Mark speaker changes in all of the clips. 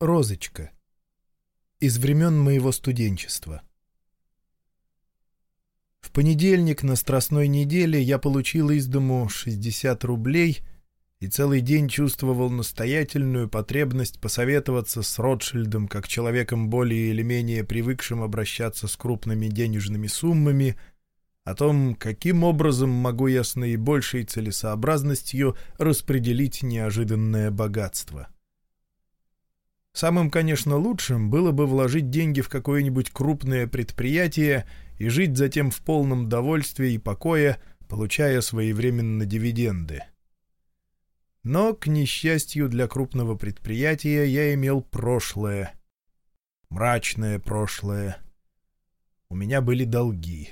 Speaker 1: Розочка. Из времен моего студенчества. В понедельник на Страстной неделе я получил из дому 60 рублей и целый день чувствовал настоятельную потребность посоветоваться с Ротшильдом как человеком более или менее привыкшим обращаться с крупными денежными суммами о том, каким образом могу я с наибольшей целесообразностью распределить неожиданное богатство. — Самым, конечно, лучшим было бы вложить деньги в какое-нибудь крупное предприятие и жить затем в полном довольстве и покое, получая своевременно дивиденды. Но, к несчастью для крупного предприятия, я имел прошлое. Мрачное прошлое. У меня были долги.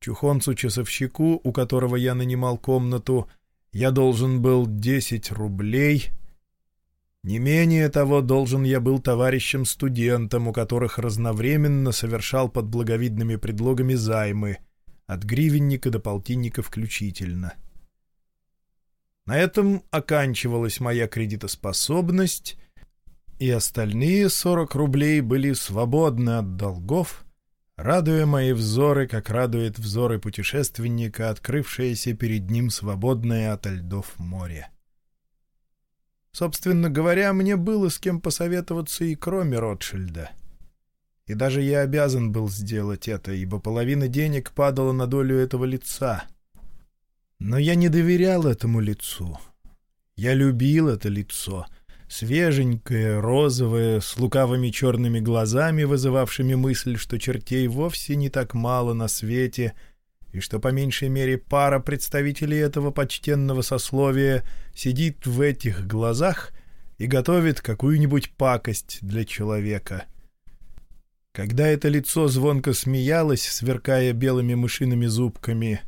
Speaker 1: Чухонцу-часовщику, у которого я нанимал комнату, я должен был 10 рублей — не менее того, должен я был товарищам-студентам, у которых разновременно совершал под благовидными предлогами займы, от гривенника до полтинника включительно. На этом оканчивалась моя кредитоспособность, и остальные сорок рублей были свободны от долгов, радуя мои взоры, как радует взоры путешественника, открывшееся перед ним свободное ото льдов море. Собственно говоря, мне было с кем посоветоваться и кроме Ротшильда. И даже я обязан был сделать это, ибо половина денег падала на долю этого лица. Но я не доверял этому лицу. Я любил это лицо, свеженькое, розовое, с лукавыми черными глазами, вызывавшими мысль, что чертей вовсе не так мало на свете — и что по меньшей мере пара представителей этого почтенного сословия сидит в этих глазах и готовит какую-нибудь пакость для человека. Когда это лицо звонко смеялось, сверкая белыми мышиными зубками,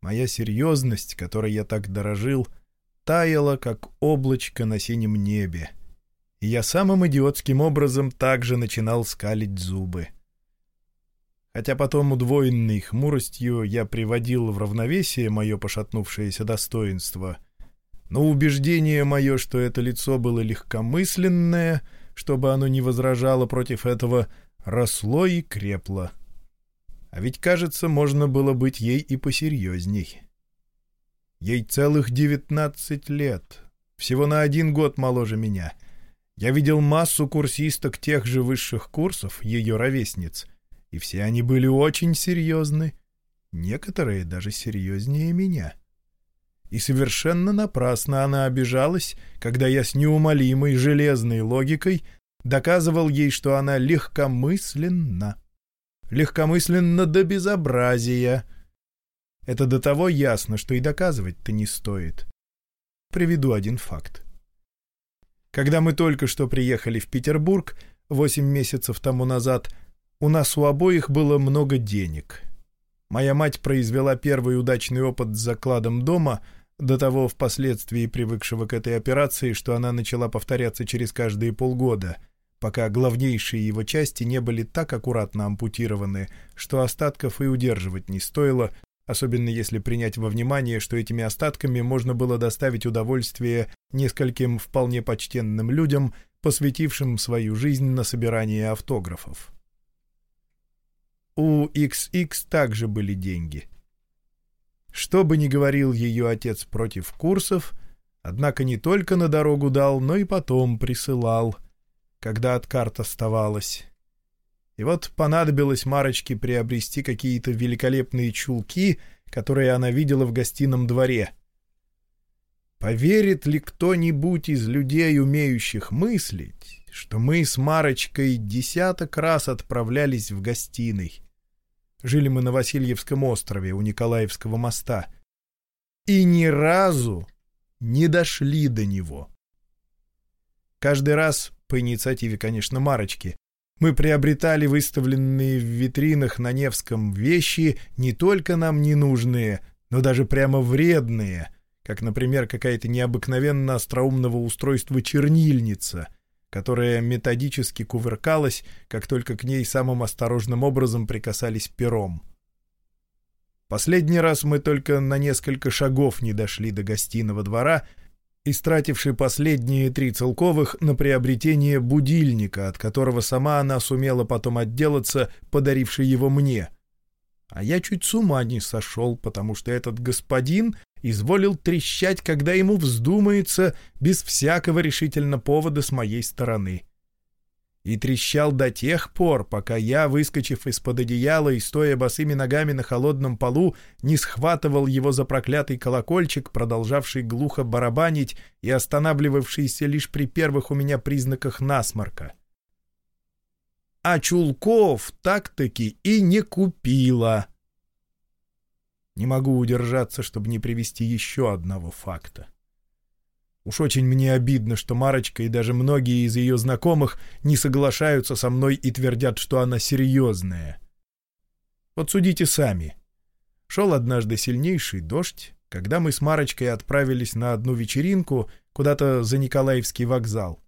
Speaker 1: моя серьезность, которой я так дорожил, таяла, как облачко на синем небе, и я самым идиотским образом также начинал скалить зубы. — хотя потом удвоенной хмуростью я приводил в равновесие мое пошатнувшееся достоинство, но убеждение мое, что это лицо было легкомысленное, чтобы оно не возражало против этого, росло и крепло. А ведь, кажется, можно было быть ей и посерьезней. Ей целых девятнадцать лет, всего на один год моложе меня. Я видел массу курсисток тех же высших курсов, ее ровесниц — и все они были очень серьезны, некоторые даже серьезнее меня. И совершенно напрасно она обижалась, когда я с неумолимой железной логикой доказывал ей, что она легкомысленна. Легкомысленно до безобразия. Это до того ясно, что и доказывать-то не стоит. Приведу один факт. Когда мы только что приехали в Петербург, восемь месяцев тому назад, у нас у обоих было много денег. Моя мать произвела первый удачный опыт с закладом дома, до того впоследствии привыкшего к этой операции, что она начала повторяться через каждые полгода, пока главнейшие его части не были так аккуратно ампутированы, что остатков и удерживать не стоило, особенно если принять во внимание, что этими остатками можно было доставить удовольствие нескольким вполне почтенным людям, посвятившим свою жизнь на собирание автографов. У XX также были деньги. Что бы ни говорил ее отец против курсов, однако не только на дорогу дал, но и потом присылал, когда от карт оставалось. И вот понадобилось Марочке приобрести какие-то великолепные чулки, которые она видела в гостином дворе. Поверит ли кто-нибудь из людей, умеющих мыслить, что мы с Марочкой десяток раз отправлялись в гостиной? Жили мы на Васильевском острове у Николаевского моста. И ни разу не дошли до него. Каждый раз, по инициативе, конечно, Марочки, мы приобретали выставленные в витринах на Невском вещи не только нам ненужные, но даже прямо вредные, как, например, какая-то необыкновенно остроумного устройства чернильница — которая методически кувыркалась, как только к ней самым осторожным образом прикасались пером. Последний раз мы только на несколько шагов не дошли до гостиного двора, истративши последние три целковых на приобретение будильника, от которого сама она сумела потом отделаться, подаривший его мне. А я чуть с ума не сошел, потому что этот господин изволил трещать, когда ему вздумается, без всякого решительно повода с моей стороны и трещал до тех пор, пока я, выскочив из-под одеяла и стоя босыми ногами на холодном полу, не схватывал его за проклятый колокольчик, продолжавший глухо барабанить и останавливавшийся лишь при первых у меня признаках насморка. А Чулков так-таки и не купила. Не могу удержаться, чтобы не привести еще одного факта. Уж очень мне обидно, что Марочка и даже многие из ее знакомых не соглашаются со мной и твердят, что она серьезная. Вот судите сами. Шел однажды сильнейший дождь, когда мы с Марочкой отправились на одну вечеринку куда-то за Николаевский вокзал.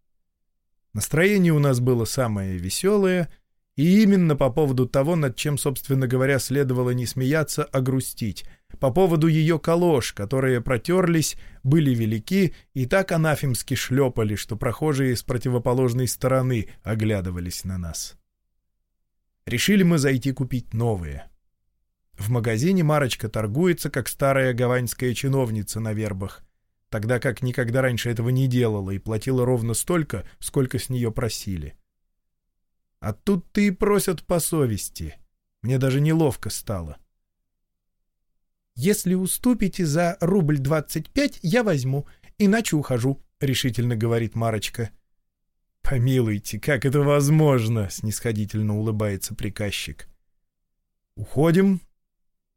Speaker 1: Настроение у нас было самое веселое, и именно по поводу того, над чем, собственно говоря, следовало не смеяться, а грустить — по поводу ее колош, которые протерлись, были велики и так анафемски шлепали, что прохожие с противоположной стороны оглядывались на нас. Решили мы зайти купить новые. В магазине Марочка торгуется, как старая гаваньская чиновница на вербах, тогда как никогда раньше этого не делала и платила ровно столько, сколько с нее просили. А тут-то и просят по совести. Мне даже неловко стало. — «Если уступите за рубль двадцать пять, я возьму, иначе ухожу», — решительно говорит Марочка. «Помилуйте, как это возможно?» — снисходительно улыбается приказчик. «Уходим».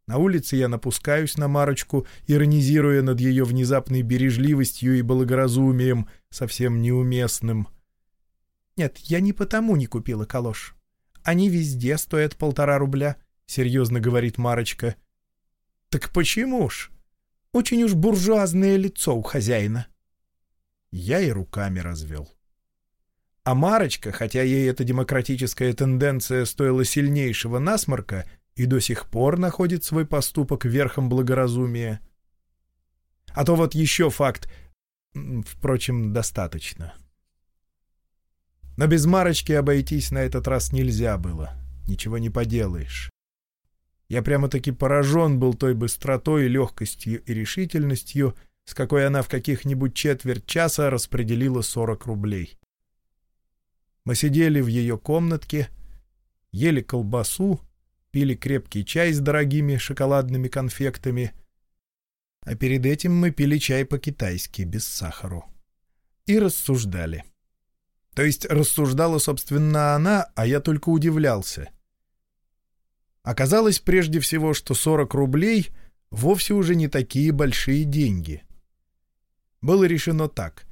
Speaker 1: На улице я напускаюсь на Марочку, иронизируя над ее внезапной бережливостью и благоразумием, совсем неуместным. «Нет, я не потому не купила калош. Они везде стоят полтора рубля», — серьезно говорит Марочка. «Так почему ж? Очень уж буржуазное лицо у хозяина». Я и руками развел. А Марочка, хотя ей эта демократическая тенденция стоила сильнейшего насморка, и до сих пор находит свой поступок верхом благоразумия. А то вот еще факт, впрочем, достаточно. Но без Марочки обойтись на этот раз нельзя было. Ничего не поделаешь. Я прямо-таки поражен был той быстротой, легкостью и решительностью, с какой она в каких-нибудь четверть часа распределила 40 рублей. Мы сидели в ее комнатке, ели колбасу, пили крепкий чай с дорогими шоколадными конфектами, а перед этим мы пили чай по-китайски, без сахару. И рассуждали. То есть рассуждала, собственно, она, а я только удивлялся — Оказалось прежде всего, что 40 рублей вовсе уже не такие большие деньги. Было решено так.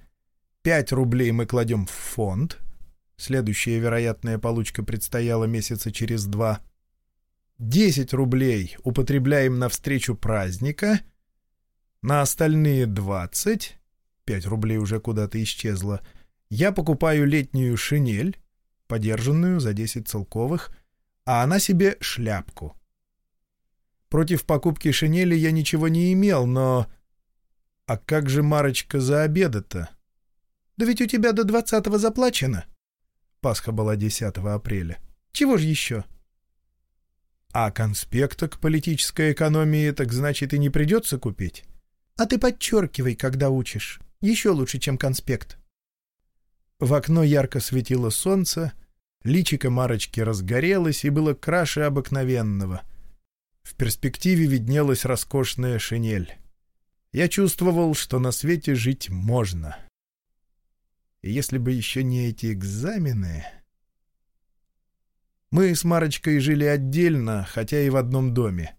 Speaker 1: 5 рублей мы кладем в фонд. Следующая вероятная получка предстояла месяца через два. 10 рублей употребляем на встречу праздника. На остальные 20, 5 рублей уже куда-то исчезло, я покупаю летнюю шинель, подержанную за 10 целковых, а она себе шляпку. Против покупки шинели я ничего не имел, но... А как же Марочка за обеда-то? Да ведь у тебя до двадцатого заплачено. Пасха была 10 апреля. Чего же еще? А конспекта к политической экономии, так значит, и не придется купить? А ты подчеркивай, когда учишь. Еще лучше, чем конспект. В окно ярко светило солнце, Личико Марочки разгорелось и было краше обыкновенного. В перспективе виднелась роскошная шинель. Я чувствовал, что на свете жить можно. И если бы еще не эти экзамены... Мы с Марочкой жили отдельно, хотя и в одном доме.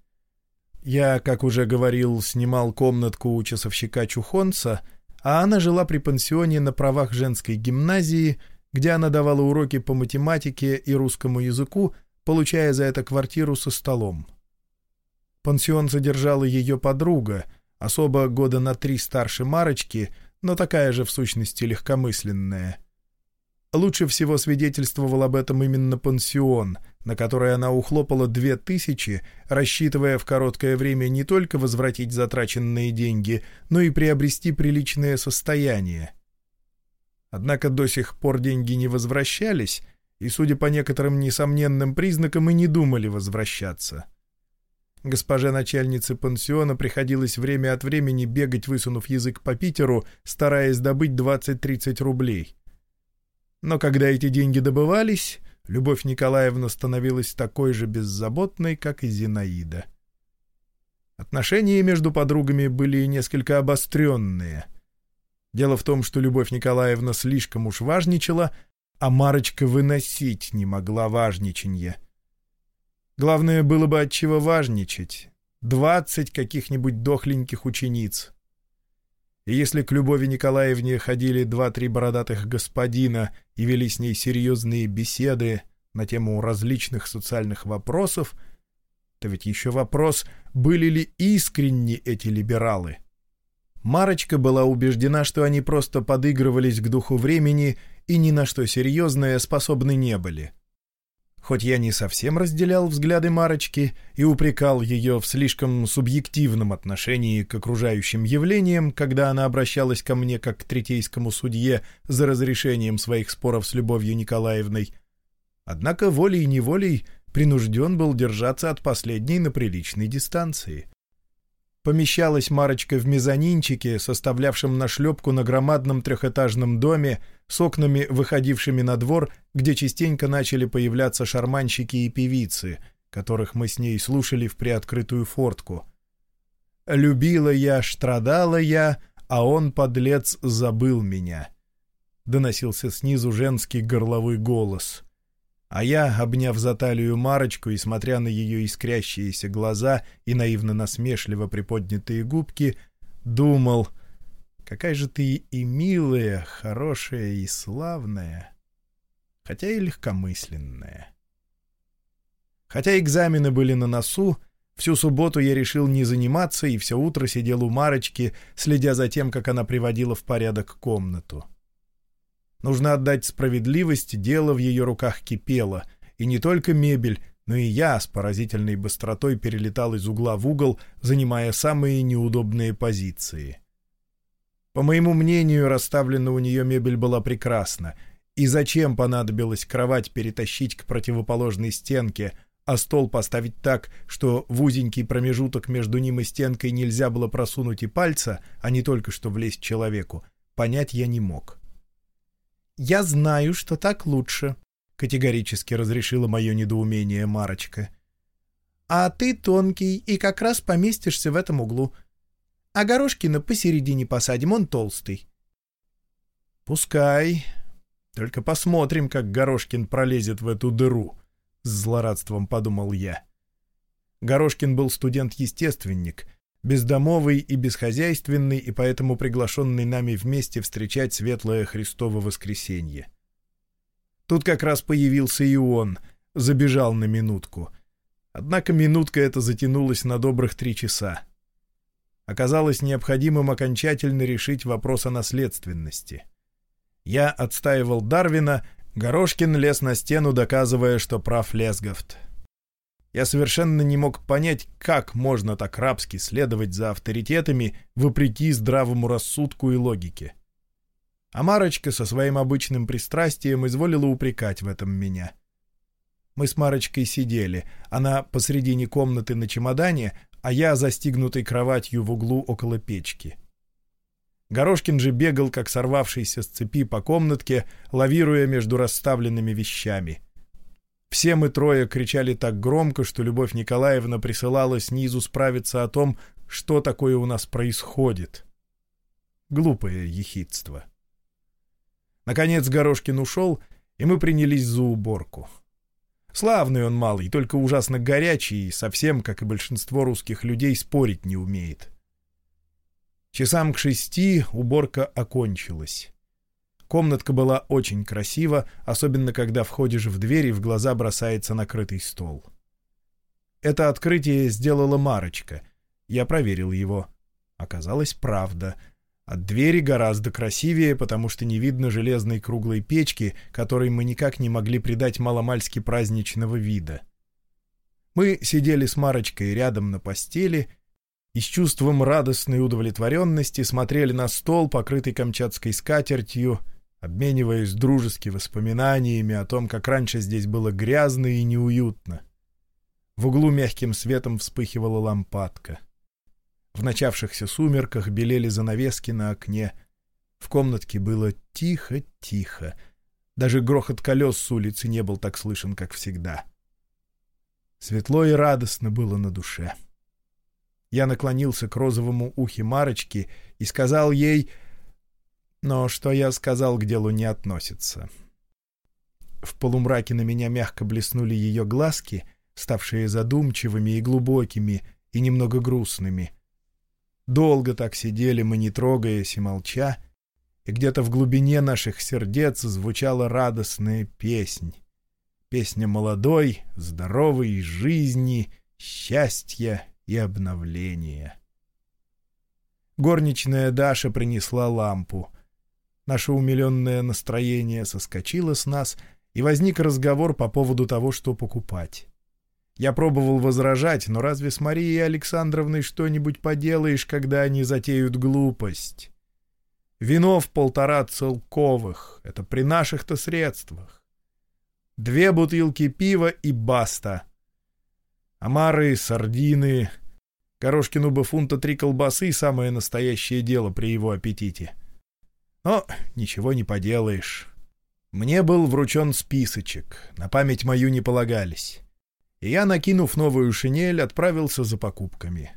Speaker 1: Я, как уже говорил, снимал комнатку у часовщика Чухонца, а она жила при пансионе на правах женской гимназии — где она давала уроки по математике и русскому языку, получая за это квартиру со столом. Пансион содержала ее подруга, особо года на три старше Марочки, но такая же в сущности легкомысленная. Лучше всего свидетельствовал об этом именно пансион, на который она ухлопала две тысячи, рассчитывая в короткое время не только возвратить затраченные деньги, но и приобрести приличное состояние. Однако до сих пор деньги не возвращались, и, судя по некоторым несомненным признакам, и не думали возвращаться. Госпоже начальнице пансиона приходилось время от времени бегать, высунув язык по Питеру, стараясь добыть 20-30 рублей. Но когда эти деньги добывались, Любовь Николаевна становилась такой же беззаботной, как и Зинаида. Отношения между подругами были несколько обостренные. Дело в том, что Любовь Николаевна слишком уж важничала, а Марочка выносить не могла важничанье. Главное было бы от чего важничать. Двадцать каких-нибудь дохленьких учениц. И если к Любови Николаевне ходили два-три бородатых господина и вели с ней серьезные беседы на тему различных социальных вопросов, то ведь еще вопрос, были ли искренни эти либералы. Марочка была убеждена, что они просто подыгрывались к духу времени и ни на что серьезное способны не были. Хоть я не совсем разделял взгляды Марочки и упрекал ее в слишком субъективном отношении к окружающим явлениям, когда она обращалась ко мне как к третейскому судье за разрешением своих споров с Любовью Николаевной, однако волей-неволей принужден был держаться от последней на приличной дистанции. Помещалась Марочка в мезонинчике, составлявшем нашлепку на громадном трехэтажном доме с окнами, выходившими на двор, где частенько начали появляться шарманщики и певицы, которых мы с ней слушали в приоткрытую фортку. «Любила я, страдала я, а он, подлец, забыл меня», — доносился снизу женский горловой голос — а я, обняв за талию Марочку и смотря на ее искрящиеся глаза и наивно-насмешливо приподнятые губки, думал, какая же ты и милая, хорошая и славная, хотя и легкомысленная. Хотя экзамены были на носу, всю субботу я решил не заниматься и все утро сидел у Марочки, следя за тем, как она приводила в порядок комнату. Нужно отдать справедливость, дело в ее руках кипело, и не только мебель, но и я с поразительной быстротой перелетал из угла в угол, занимая самые неудобные позиции. По моему мнению, расставлена у нее мебель была прекрасна, и зачем понадобилось кровать перетащить к противоположной стенке, а стол поставить так, что в узенький промежуток между ним и стенкой нельзя было просунуть и пальца, а не только что влезть человеку, понять я не мог. «Я знаю, что так лучше», — категорически разрешила мое недоумение Марочка. «А ты тонкий и как раз поместишься в этом углу. А Горошкина посередине посадим, он толстый». «Пускай. Только посмотрим, как Горошкин пролезет в эту дыру», — с злорадством подумал я. Горошкин был студент-естественник, бездомовый и бесхозяйственный, и поэтому приглашенный нами вместе встречать светлое Христово воскресенье. Тут как раз появился и он, забежал на минутку. Однако минутка эта затянулась на добрых три часа. Оказалось необходимым окончательно решить вопрос о наследственности. Я отстаивал Дарвина, Горошкин лез на стену, доказывая, что прав Лесговт. Я совершенно не мог понять, как можно так рабски следовать за авторитетами, вопреки здравому рассудку и логике. А Марочка со своим обычным пристрастием изволила упрекать в этом меня. Мы с Марочкой сидели, она посредине комнаты на чемодане, а я застигнутой кроватью в углу около печки. Горошкин же бегал, как сорвавшийся с цепи по комнатке, лавируя между расставленными вещами — все мы трое кричали так громко, что Любовь Николаевна присылала снизу справиться о том, что такое у нас происходит. Глупое ехидство. Наконец Горошкин ушел, и мы принялись за уборку. Славный он малый, только ужасно горячий и совсем, как и большинство русских людей, спорить не умеет. Часам к шести уборка окончилась. Комнатка была очень красива, особенно когда входишь в дверь и в глаза бросается накрытый стол. Это открытие сделала Марочка. Я проверил его. Оказалось, правда. От двери гораздо красивее, потому что не видно железной круглой печки, которой мы никак не могли придать маломальски праздничного вида. Мы сидели с Марочкой рядом на постели и с чувством радостной удовлетворенности смотрели на стол, покрытый камчатской скатертью, обмениваясь дружески воспоминаниями о том, как раньше здесь было грязно и неуютно. В углу мягким светом вспыхивала лампадка. В начавшихся сумерках белели занавески на окне. В комнатке было тихо-тихо. Даже грохот колес с улицы не был так слышен, как всегда. Светло и радостно было на душе. Я наклонился к розовому ухе Марочки и сказал ей... Но что я сказал, к делу не относится. В полумраке на меня мягко блеснули ее глазки, ставшие задумчивыми и глубокими, и немного грустными. Долго так сидели мы, не трогаясь и молча, и где-то в глубине наших сердец звучала радостная песнь. Песня молодой, здоровой жизни, счастья и обновления. Горничная Даша принесла лампу. Наше умиленное настроение соскочило с нас, и возник разговор по поводу того, что покупать. Я пробовал возражать, но разве с Марией Александровной что-нибудь поделаешь, когда они затеют глупость? Вино в полтора целковых — это при наших-то средствах. Две бутылки пива и баста. Омары, сардины, Горошкину бы фунта три колбасы — самое настоящее дело при его аппетите. Но ничего не поделаешь. Мне был вручен списочек, на память мою не полагались и я, накинув новую шинель, отправился за покупками.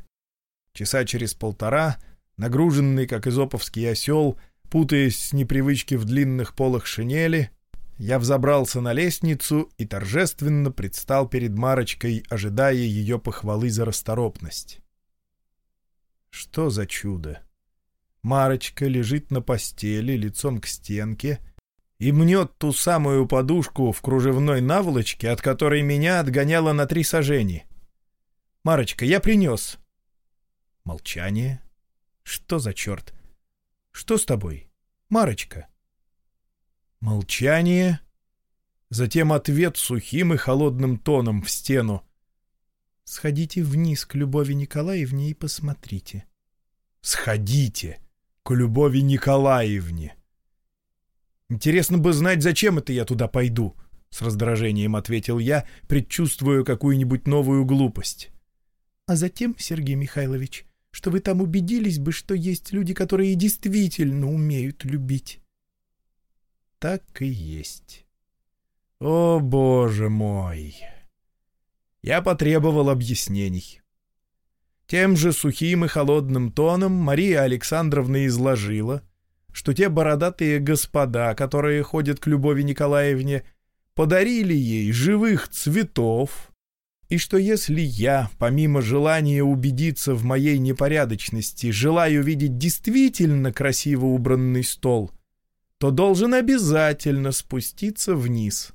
Speaker 1: Часа через полтора, нагруженный, как изоповский осел, путаясь с непривычки в длинных полах шинели, я взобрался на лестницу и торжественно предстал перед Марочкой, ожидая ее похвалы за расторопность. Что за чудо! Марочка лежит на постели, лицом к стенке — и мнет ту самую подушку в кружевной наволочке, от которой меня отгоняло на три сажени. «Марочка, я принес». Молчание. Что за черт? Что с тобой? Марочка. Молчание. Затем ответ сухим и холодным тоном в стену. «Сходите вниз к Любови Николаевне и посмотрите». «Сходите к Любови Николаевне». Интересно бы знать, зачем это я туда пойду, — с раздражением ответил я, предчувствуя какую-нибудь новую глупость. — А затем, Сергей Михайлович, что вы там убедились бы, что есть люди, которые действительно умеют любить. Так и есть. О, боже мой! Я потребовал объяснений. Тем же сухим и холодным тоном Мария Александровна изложила — что те бородатые господа, которые ходят к Любови Николаевне, подарили ей живых цветов, и что если я, помимо желания убедиться в моей непорядочности, желаю видеть действительно красиво убранный стол, то должен обязательно спуститься вниз.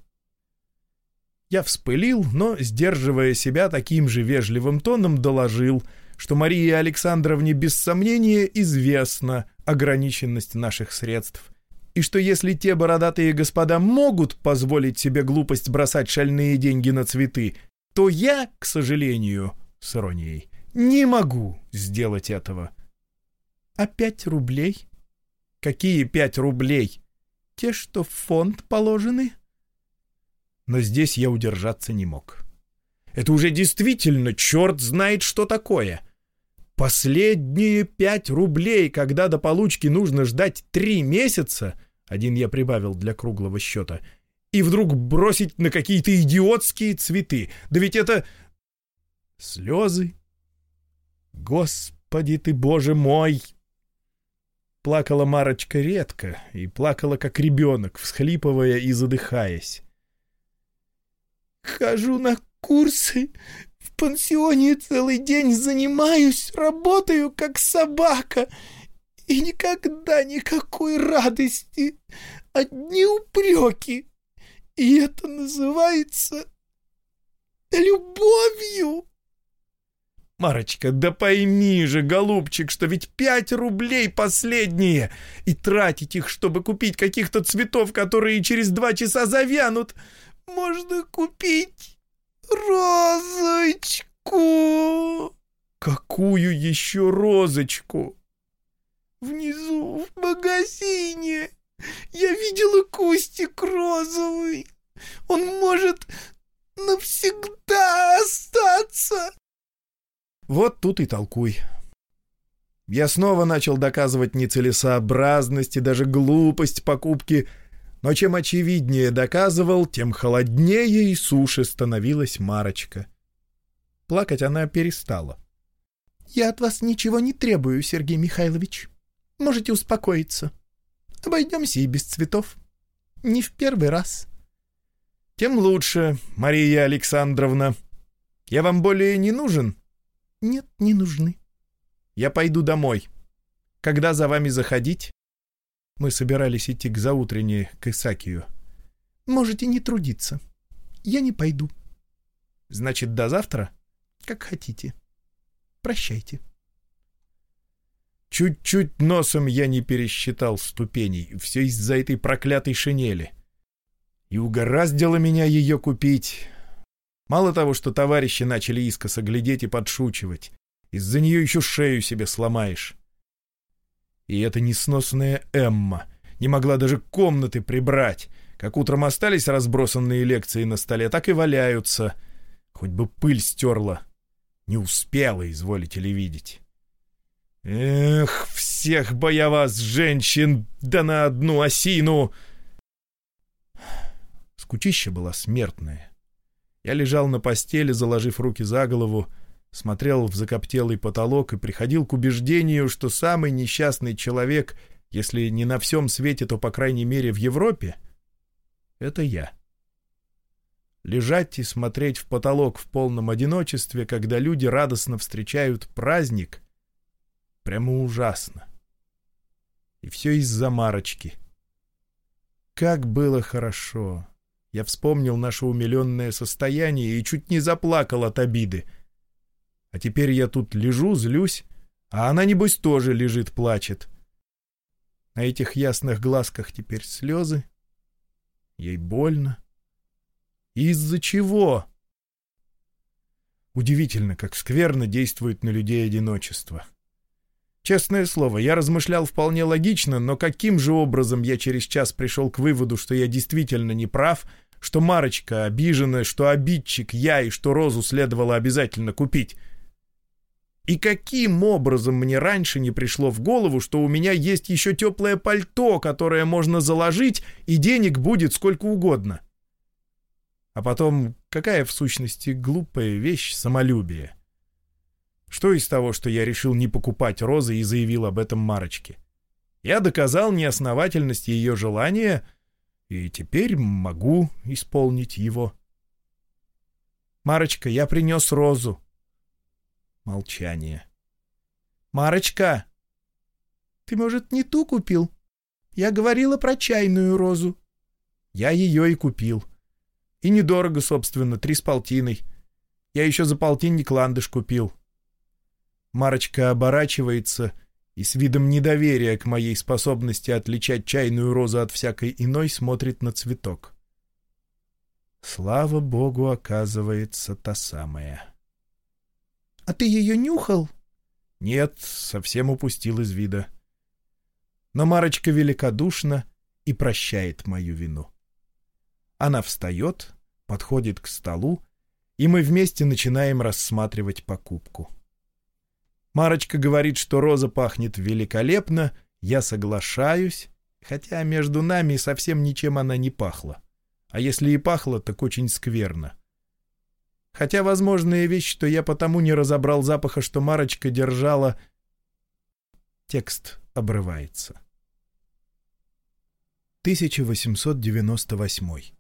Speaker 1: Я вспылил, но, сдерживая себя таким же вежливым тоном, доложил — что Марии Александровне без сомнения известна ограниченность наших средств, и что если те бородатые господа могут позволить себе глупость бросать шальные деньги на цветы, то я, к сожалению, с иронией, не могу сделать этого. А пять рублей? Какие пять рублей? Те, что в фонд положены? Но здесь я удержаться не мог. Это уже действительно черт знает, что такое. Последние пять рублей, когда до получки нужно ждать три месяца, один я прибавил для круглого счета, и вдруг бросить на какие-то идиотские цветы. Да ведь это... Слезы. Господи ты, боже мой! Плакала Марочка редко и плакала, как ребенок, всхлипывая и задыхаясь. «Хожу на курсы, пансионе целый день занимаюсь, работаю как собака, и никогда никакой радости, одни упреки. И это называется любовью. Марочка, да пойми же, голубчик, что ведь пять рублей последние, и тратить их, чтобы купить каких-то цветов, которые через два часа завянут, можно купить розочку. Какую еще розочку? Внизу, в магазине, я видела кустик розовый. Он может навсегда остаться. Вот тут и толкуй. Я снова начал доказывать нецелесообразность и даже глупость покупки, но чем очевиднее доказывал, тем холоднее и суше становилась Марочка. Плакать она перестала. «Я от вас ничего не требую, Сергей Михайлович. Можете успокоиться. Обойдемся и без цветов. Не в первый раз». «Тем лучше, Мария Александровна. Я вам более не нужен?» «Нет, не нужны». «Я пойду домой. Когда за вами заходить?» Мы собирались идти к заутренне, к Исакию. «Можете не трудиться. Я не пойду». «Значит, до завтра?» «Как хотите. Прощайте». Чуть-чуть носом я не пересчитал ступеней. Все из-за этой проклятой шинели. И угораздило меня ее купить. Мало того, что товарищи начали искоса глядеть и подшучивать, из-за нее еще шею себе сломаешь. И эта несносная Эмма не могла даже комнаты прибрать. Как утром остались разбросанные лекции на столе, так и валяются. Хоть бы пыль стерла. Не успела, изволите ли видеть. Эх, всех бы я вас, женщин, да на одну осину! Скучища была смертная. Я лежал на постели, заложив руки за голову, смотрел в закоптелый потолок и приходил к убеждению, что самый несчастный человек, если не на всем свете, то, по крайней мере, в Европе, — это я. Лежать и смотреть в потолок в полном одиночестве, когда люди радостно встречают праздник, прямо ужасно. И все из-за Марочки. Как было хорошо! Я вспомнил наше умиленное состояние и чуть не заплакал от обиды. А теперь я тут лежу, злюсь, а она, небось, тоже лежит, плачет. На этих ясных глазках теперь слезы. Ей больно. Из-за чего? Удивительно, как скверно действует на людей одиночество. Честное слово, я размышлял вполне логично, но каким же образом я через час пришел к выводу, что я действительно не прав, что Марочка обижена, что обидчик я и что розу следовало обязательно купить? И каким образом мне раньше не пришло в голову, что у меня есть еще теплое пальто, которое можно заложить, и денег будет сколько угодно? А потом, какая в сущности глупая вещь самолюбие? — что из того, что я решил не покупать розы и заявил об этом Марочке? Я доказал неосновательность ее желания, и теперь могу исполнить его. «Марочка, я принес розу». Молчание. «Марочка, ты, может, не ту купил? Я говорила про чайную розу». Я ее и купил. И недорого, собственно, три с полтиной. Я еще за полтинник ландыш купил. Марочка оборачивается и с видом недоверия к моей способности отличать чайную розу от всякой иной смотрит на цветок. Слава богу, оказывается, та самая. — А ты ее нюхал? — Нет, совсем упустил из вида. Но Марочка великодушна и прощает мою вину. Она встает, подходит к столу, и мы вместе начинаем рассматривать покупку. — Марочка говорит, что роза пахнет великолепно, я соглашаюсь, хотя между нами совсем ничем она не пахла. А если и пахла, так очень скверно. Хотя возможная вещь, что я потому не разобрал запаха, что Марочка держала... Текст обрывается. 1898